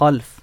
خلف